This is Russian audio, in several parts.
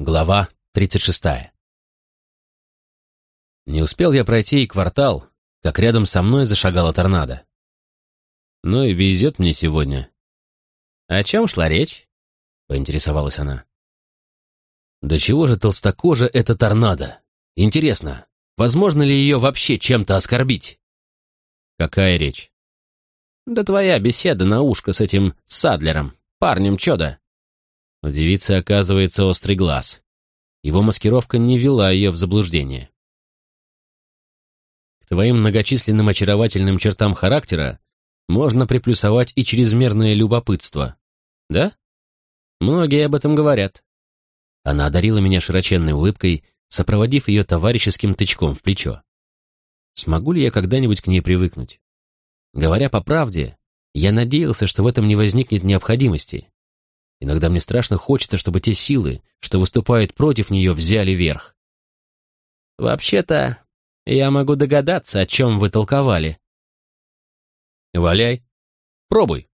Глава 36. Не успел я пройти и квартал, как рядом со мной зашагала торнадо. Ну и везет мне сегодня. О чем шла речь? Поинтересовалась она. Да чего же толстокожа эта торнадо? Интересно, возможно ли ее вообще чем-то оскорбить? Какая речь? Да твоя беседа на ушко с этим Садлером, парнем чёда. У девицы оказывается острый глаз. Его маскировка не вела ее в заблуждение. К твоим многочисленным очаровательным чертам характера можно приплюсовать и чрезмерное любопытство. Да? Многие об этом говорят. Она одарила меня широченной улыбкой, сопроводив ее товарищеским тычком в плечо. Смогу ли я когда-нибудь к ней привыкнуть? Говоря по правде, я надеялся, что в этом не возникнет необходимости. Иногда мне страшно хочется, чтобы те силы, что выступают против нее, взяли верх. Вообще-то, я могу догадаться, о чем вы толковали. Валяй. Пробуй.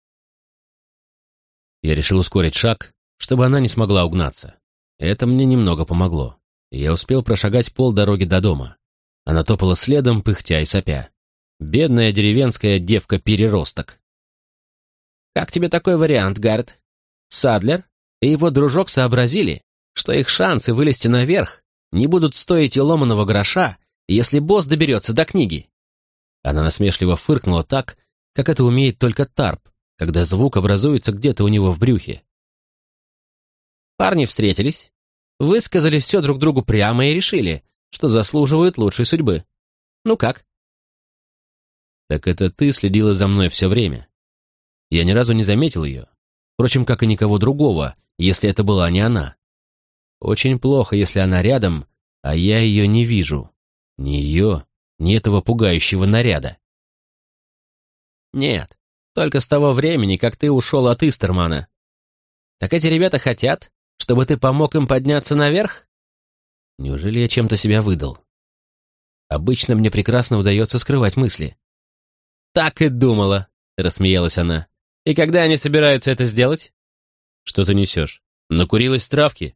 Я решил ускорить шаг, чтобы она не смогла угнаться. Это мне немного помогло. Я успел прошагать пол дороги до дома. Она топала следом, пыхтя и сопя. Бедная деревенская девка-переросток. «Как тебе такой вариант, Гард?» Садлер и его дружок сообразили, что их шансы вылезти наверх не будут стоить и ломаного гроша, если босс доберется до книги. Она насмешливо фыркнула так, как это умеет только Тарп, когда звук образуется где-то у него в брюхе. Парни встретились, высказали все друг другу прямо и решили, что заслуживают лучшей судьбы. Ну как? Так это ты следила за мной все время. Я ни разу не заметил ее, Впрочем, как и никого другого, если это была не она. Очень плохо, если она рядом, а я ее не вижу. Ни ее, ни этого пугающего наряда. Нет, только с того времени, как ты ушел от Истермана. Так эти ребята хотят, чтобы ты помог им подняться наверх? Неужели я чем-то себя выдал? Обычно мне прекрасно удается скрывать мысли. «Так и думала», — рассмеялась она. И когда они собираются это сделать? Что ты несешь? Накурилась травки?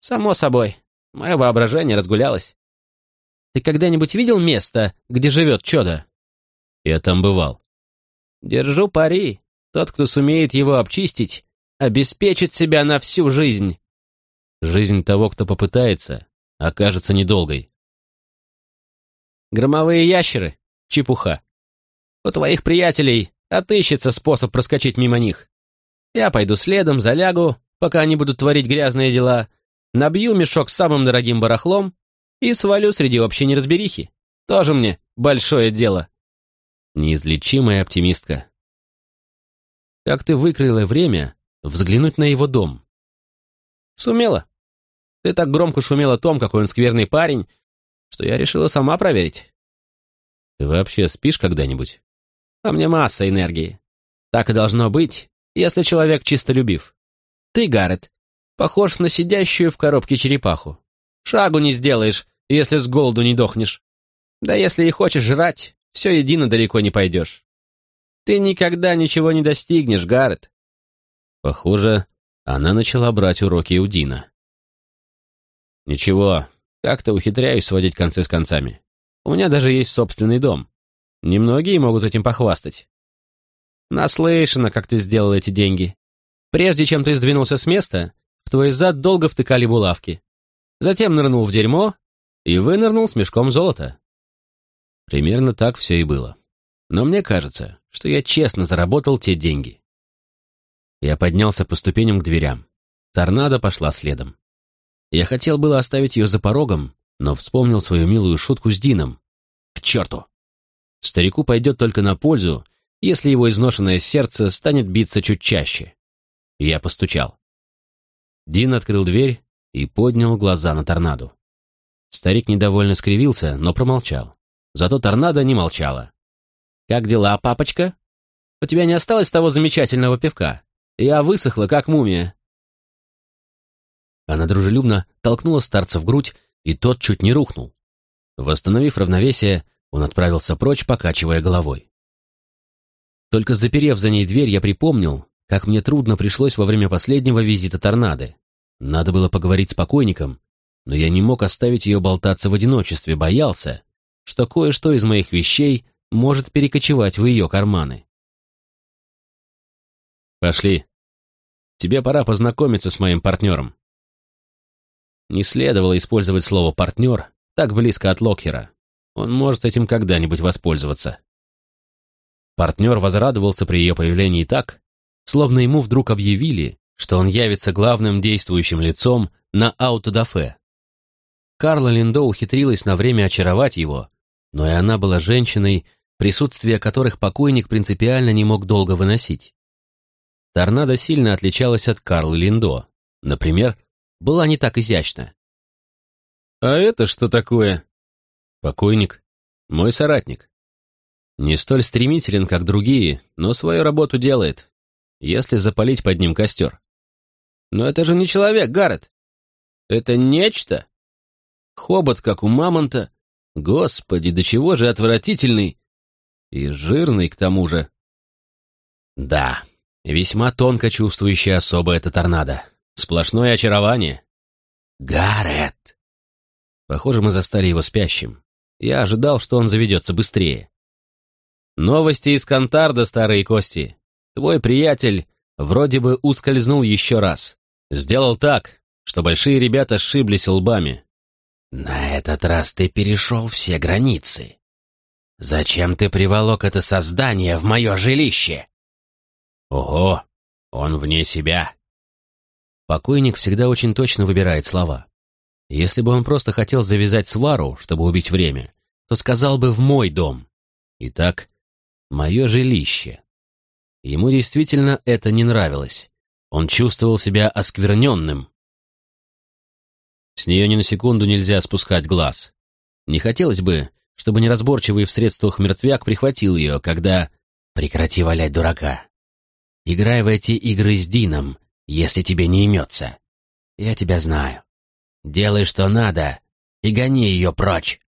Само собой. Мое воображение разгулялось. Ты когда-нибудь видел место, где живет чудо? Я там бывал. Держу пари. Тот, кто сумеет его обчистить, обеспечит себя на всю жизнь. Жизнь того, кто попытается, окажется недолгой. Громовые ящеры? Чепуха. У твоих приятелей Отыщется способ проскочить мимо них. Я пойду следом, залягу, пока они будут творить грязные дела, набью мешок с самым дорогим барахлом и свалю среди общей неразберихи. Тоже мне большое дело. Неизлечимая оптимистка. Как ты выкрыла время взглянуть на его дом? Сумела. Ты так громко шумела о том, какой он скверный парень, что я решила сама проверить. Ты вообще спишь когда-нибудь? А мне масса энергии. Так и должно быть, если человек чистолюбив. Ты, Гаррет, похож на сидящую в коробке черепаху. Шагу не сделаешь, если с голоду не дохнешь. Да если и хочешь жрать, все едино далеко не пойдешь. Ты никогда ничего не достигнешь, Гаррет. Похоже, она начала брать уроки у Дина. Ничего, как-то ухитряюсь сводить концы с концами. У меня даже есть собственный дом. Немногие могут этим похвастать. Наслышано, как ты сделал эти деньги. Прежде чем ты сдвинулся с места, в твой зад долго втыкали булавки. Затем нырнул в дерьмо и вынырнул с мешком золота. Примерно так все и было. Но мне кажется, что я честно заработал те деньги. Я поднялся по ступеням к дверям. Торнадо пошла следом. Я хотел было оставить ее за порогом, но вспомнил свою милую шутку с Дином. К черту! Старику пойдет только на пользу, если его изношенное сердце станет биться чуть чаще. Я постучал. Дин открыл дверь и поднял глаза на торнадо. Старик недовольно скривился, но промолчал. Зато торнадо не молчала. «Как дела, папочка? У тебя не осталось того замечательного пивка? Я высохла, как мумия». Она дружелюбно толкнула старца в грудь, и тот чуть не рухнул. Восстановив равновесие, он отправился прочь, покачивая головой. Только заперев за ней дверь, я припомнил, как мне трудно пришлось во время последнего визита торнады. Надо было поговорить с покойником, но я не мог оставить ее болтаться в одиночестве, боялся, что кое-что из моих вещей может перекочевать в ее карманы. «Пошли. Тебе пора познакомиться с моим партнером». Не следовало использовать слово «партнер» так близко от Локхера. Он может этим когда-нибудь воспользоваться. Партнер возрадовался при ее появлении так, словно ему вдруг объявили, что он явится главным действующим лицом на аутодафе. Карла Линдо ухитрилась на время очаровать его, но и она была женщиной, присутствие которых покойник принципиально не мог долго выносить. Торнадо сильно отличалась от Карлы Линдо. Например, была не так изящна. «А это что такое?» «Покойник. Мой соратник. Не столь стремителен, как другие, но свою работу делает, если запалить под ним костер. Но это же не человек, Гаррет. Это нечто. Хобот, как у мамонта. Господи, до чего же отвратительный. И жирный, к тому же. Да, весьма тонко чувствующая особо это торнадо. Сплошное очарование. Гаррет! Похоже, мы застали его спящим. Я ожидал, что он заведется быстрее. Новости из Кантарда, старые кости. Твой приятель вроде бы ускользнул еще раз. Сделал так, что большие ребята сшиблись лбами. «На этот раз ты перешел все границы. Зачем ты приволок это создание в мое жилище?» «Ого, он вне себя». Покойник всегда очень точно выбирает слова. Если бы он просто хотел завязать свару, чтобы убить время, то сказал бы «в мой дом». Итак, мое жилище. Ему действительно это не нравилось. Он чувствовал себя оскверненным. С нее ни на секунду нельзя спускать глаз. Не хотелось бы, чтобы неразборчивый в средствах мертвяк прихватил ее, когда... Прекрати валять дурака. Играй в эти игры с Дином, если тебе не имется. Я тебя знаю. Делай, что надо, и гони ее прочь.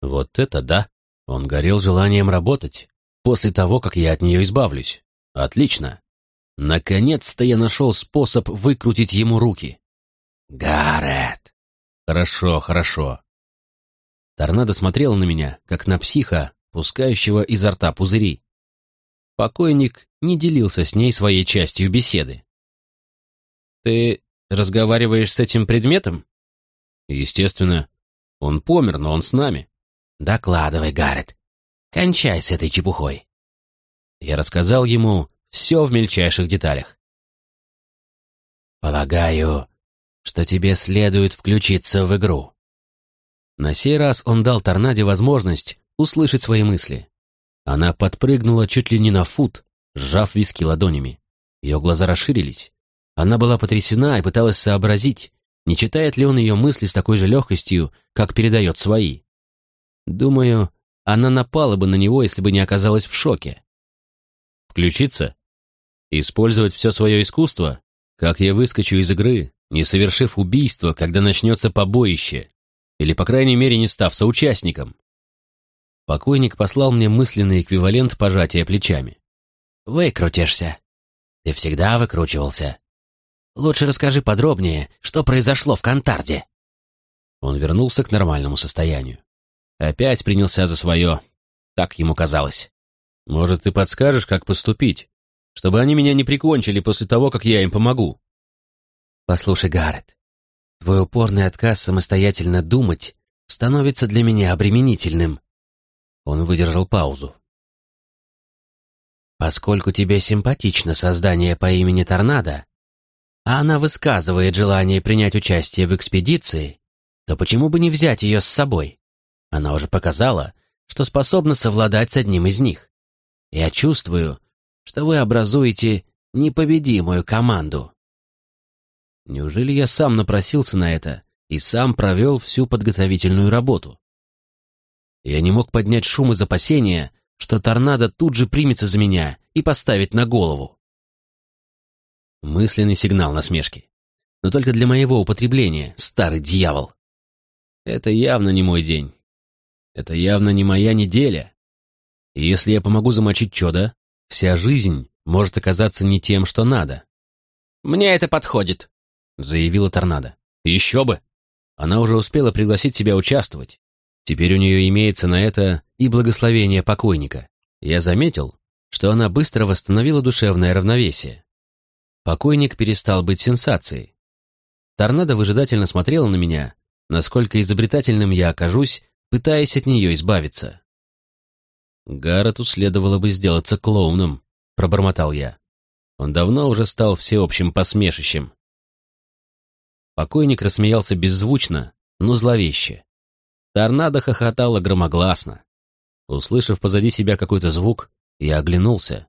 Вот это да! Он горел желанием работать, после того, как я от нее избавлюсь. Отлично. Наконец-то я нашел способ выкрутить ему руки. «Гаррет!» «Хорошо, хорошо». Торнадо смотрела на меня, как на психа, пускающего изо рта пузыри. Покойник не делился с ней своей частью беседы. «Ты разговариваешь с этим предметом?» «Естественно. Он помер, но он с нами». «Докладывай, Гаррет. Кончай с этой чепухой». Я рассказал ему, все в мельчайших деталях. «Полагаю, что тебе следует включиться в игру». На сей раз он дал Торнаде возможность услышать свои мысли. Она подпрыгнула чуть ли не на фут, сжав виски ладонями. Ее глаза расширились. Она была потрясена и пыталась сообразить, не читает ли он ее мысли с такой же легкостью, как передает свои. Думаю, она напала бы на него, если бы не оказалась в шоке. «Включиться?» Использовать все свое искусство? Как я выскочу из игры, не совершив убийство, когда начнется побоище? Или, по крайней мере, не став соучастником? Покойник послал мне мысленный эквивалент пожатия плечами. «Выкрутишься. Ты всегда выкручивался. Лучше расскажи подробнее, что произошло в Кантарде». Он вернулся к нормальному состоянию. Опять принялся за свое. Так ему казалось. «Может, ты подскажешь, как поступить? чтобы они меня не прикончили после того, как я им помогу. Послушай, Гаррет, твой упорный отказ самостоятельно думать становится для меня обременительным. Он выдержал паузу. Поскольку тебе симпатично создание по имени Торнадо, а она высказывает желание принять участие в экспедиции, то почему бы не взять ее с собой? Она уже показала, что способна совладать с одним из них. Я чувствую, что вы образуете непобедимую команду. Неужели я сам напросился на это и сам провел всю подготовительную работу? Я не мог поднять шум из опасения, что торнадо тут же примется за меня и поставит на голову. Мысленный сигнал насмешки. Но только для моего употребления, старый дьявол. Это явно не мой день. Это явно не моя неделя. И если я помогу замочить чудо, Вся жизнь может оказаться не тем, что надо. «Мне это подходит», заявила торнадо. «Еще бы! Она уже успела пригласить себя участвовать. Теперь у нее имеется на это и благословение покойника. Я заметил, что она быстро восстановила душевное равновесие. Покойник перестал быть сенсацией. Торнадо выжидательно смотрела на меня, насколько изобретательным я окажусь, пытаясь от нее избавиться. Гаррету следовало бы сделаться клоуном, пробормотал я. Он давно уже стал всеобщим посмешищем. Покойник рассмеялся беззвучно, но зловеще. Торнадо хохотала громогласно. Услышав позади себя какой-то звук, я оглянулся.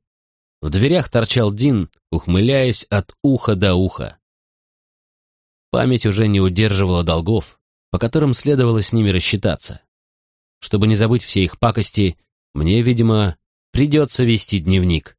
В дверях торчал Дин, ухмыляясь от уха до уха. Память уже не удерживала долгов, по которым следовало с ними рассчитаться. Чтобы не забыть все их пакости, мне, видимо, придется вести дневник.